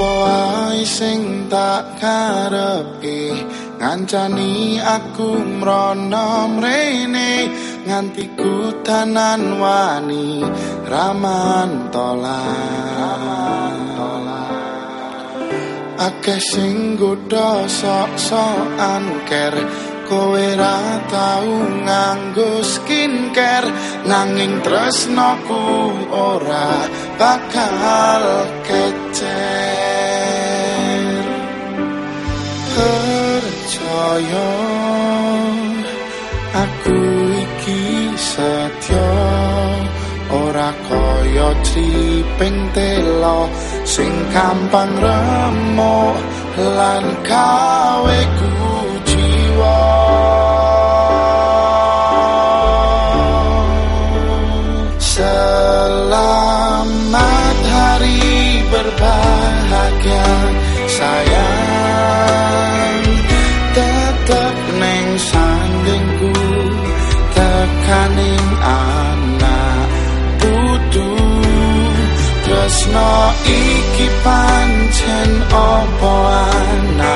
Apa ae sing tak karepe ngancani aku mrono mrene nganti kutanan wani raman tolan akeh sing godha sok-sokan ker kowe ra tau nganggo skincare. Nanging tresnoku ora bakal kecer. Percaya aku iki setya ora kaya triping telo sing gampang remuk. Lan gawe sayang. Tetap neng sandingku tekaning anak putu. Tresno iki pancen opo anane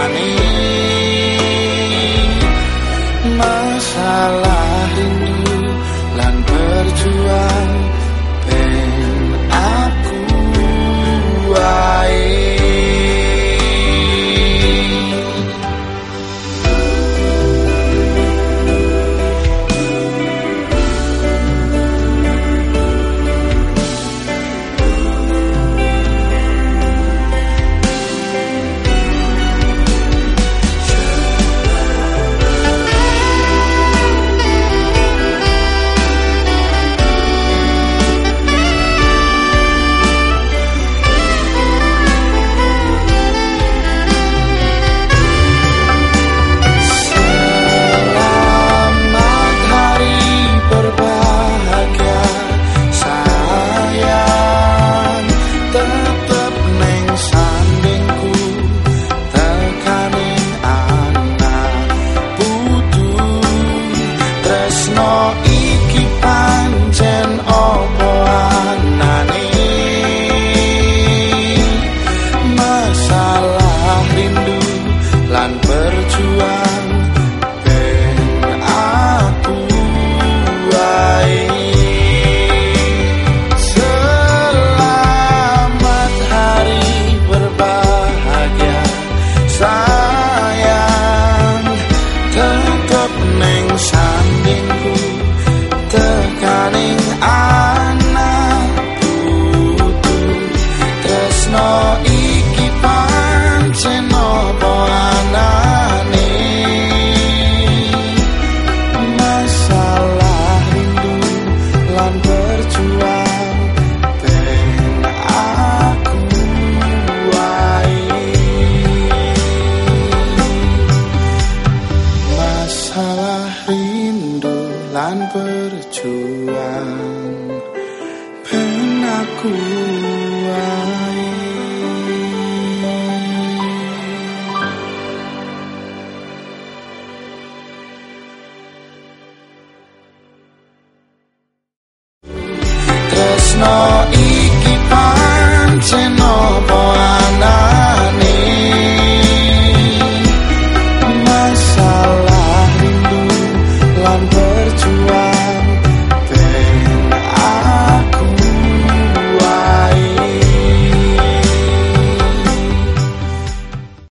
rindu lan berjuang ben aku wae Tresno